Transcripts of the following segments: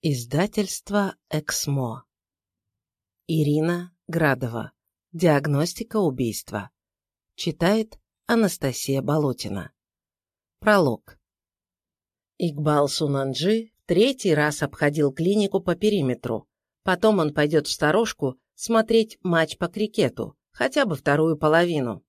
Издательство «Эксмо». Ирина Градова. Диагностика убийства. Читает Анастасия Болотина. Пролог. Игбал Сунанджи третий раз обходил клинику по периметру. Потом он пойдет в сторожку смотреть матч по крикету, хотя бы вторую половину.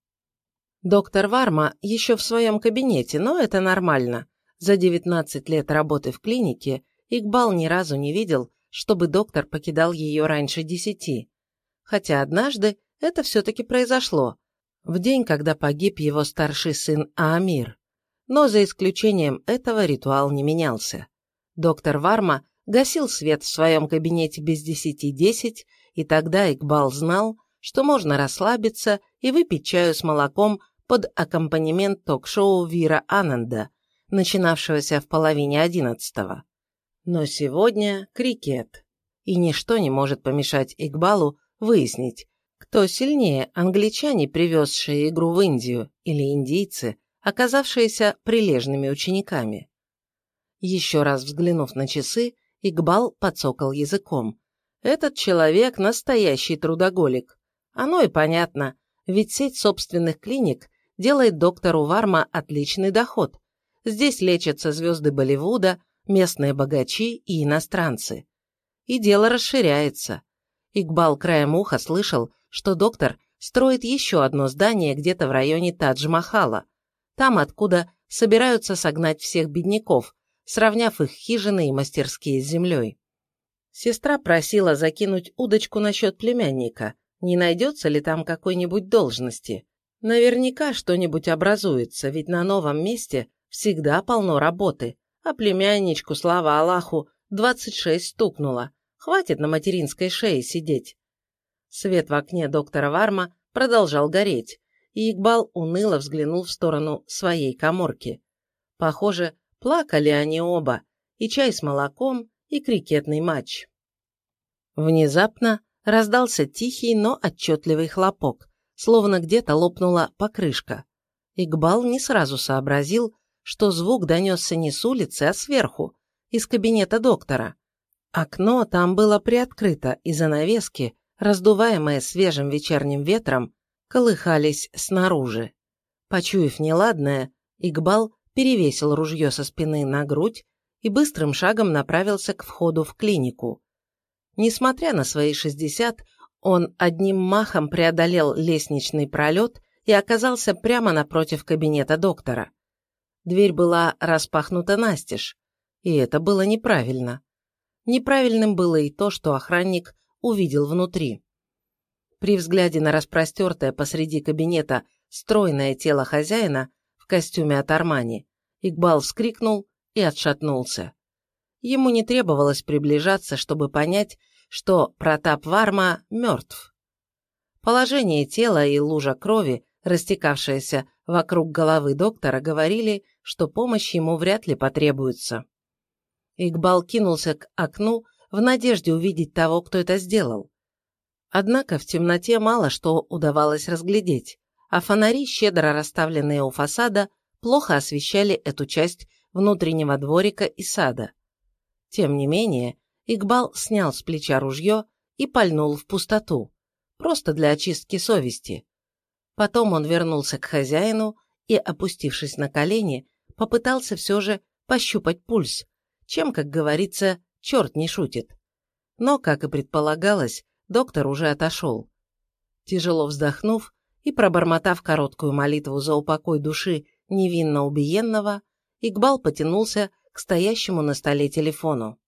Доктор Варма еще в своем кабинете, но это нормально. За 19 лет работы в клинике Игбал ни разу не видел, чтобы доктор покидал ее раньше десяти. Хотя однажды это все-таки произошло, в день, когда погиб его старший сын Аамир. Но за исключением этого ритуал не менялся. Доктор Варма гасил свет в своем кабинете без десяти десять, и тогда Игбал знал, что можно расслабиться и выпить чаю с молоком под аккомпанемент ток-шоу Вира Ананда, начинавшегося в половине одиннадцатого. Но сегодня крикет. И ничто не может помешать Игбалу выяснить, кто сильнее, англичане, привезшие игру в Индию, или индийцы, оказавшиеся прилежными учениками. Еще раз взглянув на часы, Игбал подсокал языком. Этот человек – настоящий трудоголик. Оно и понятно, ведь сеть собственных клиник делает доктору Варма отличный доход. Здесь лечатся звезды Болливуда, местные богачи и иностранцы. И дело расширяется. Игбал краем уха слышал, что доктор строит еще одно здание где-то в районе Тадж-Махала, там, откуда собираются согнать всех бедняков, сравняв их хижины и мастерские с землей. Сестра просила закинуть удочку насчет племянника, не найдется ли там какой-нибудь должности. Наверняка что-нибудь образуется, ведь на новом месте всегда полно работы, а племянничку, слава Аллаху, двадцать шесть стукнуло. Хватит на материнской шее сидеть. Свет в окне доктора Варма продолжал гореть, и Игбал уныло взглянул в сторону своей коморки. Похоже, плакали они оба, и чай с молоком, и крикетный матч. Внезапно раздался тихий, но отчетливый хлопок, словно где-то лопнула покрышка. Игбал не сразу сообразил, что звук донесся не с улицы, а сверху, из кабинета доктора. Окно там было приоткрыто, и занавески, раздуваемые свежим вечерним ветром, колыхались снаружи. Почуяв неладное, Игбал перевесил ружье со спины на грудь и быстрым шагом направился к входу в клинику. Несмотря на свои 60, он одним махом преодолел лестничный пролет и оказался прямо напротив кабинета доктора. Дверь была распахнута настежь, и это было неправильно. Неправильным было и то, что охранник увидел внутри. При взгляде на распростертое посреди кабинета стройное тело хозяина в костюме от Армани, Игбал вскрикнул и отшатнулся. Ему не требовалось приближаться, чтобы понять, что Протап Варма мертв. Положение тела и лужа крови, растекавшаяся вокруг головы доктора, говорили, что помощь ему вряд ли потребуется. Игбал кинулся к окну в надежде увидеть того, кто это сделал. Однако в темноте мало что удавалось разглядеть, а фонари, щедро расставленные у фасада, плохо освещали эту часть внутреннего дворика и сада. Тем не менее, Игбал снял с плеча ружье и пальнул в пустоту, просто для очистки совести. Потом он вернулся к хозяину и, опустившись на колени, попытался все же пощупать пульс, чем, как говорится, черт не шутит. Но, как и предполагалось, доктор уже отошел. Тяжело вздохнув и пробормотав короткую молитву за упокой души невинно убиенного, Игбал потянулся к стоящему на столе телефону.